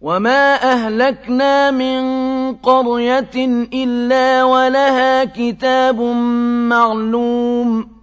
وما أهلكنا من قرية إلا ولها كتاب معلوم